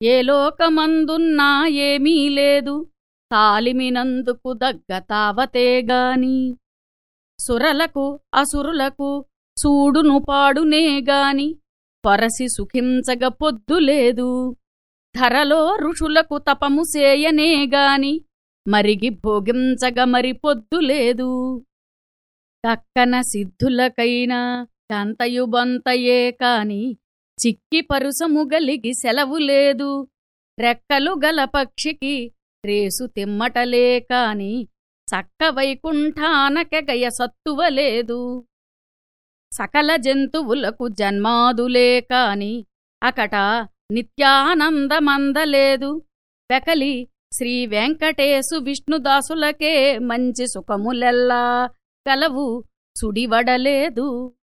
ఏ లోకమందున్నా ఏమీ లేదు. తాలిమినందుకు దగ్గ తావతేగాని సురలకు అసురులకు చూడును పాడునేగాని పరసి సుఖించగ పొద్దులేదు ధరలో ఋషులకు తపము సేయనేగాని మరిగి భోగించగ మరి పొద్దులేదు దక్కన సిద్ధులకైనా కంతయుబంతయే కాని. చిక్కి పరుసముగలిగి సెలవు లేదు. రెక్కలు గల పక్షికి రేసు తిమ్మటలే కాని చక్క వైకుంఠానకెగయ సత్తువలేదు సకల జంతువులకు జన్మాదులే కాని అకట నిత్యానందమందలేదు వెకలి శ్రీవెంకటేశు విష్ణుదాసులకే మంచి సుఖములెల్లా కలవు సుడివడలేదు.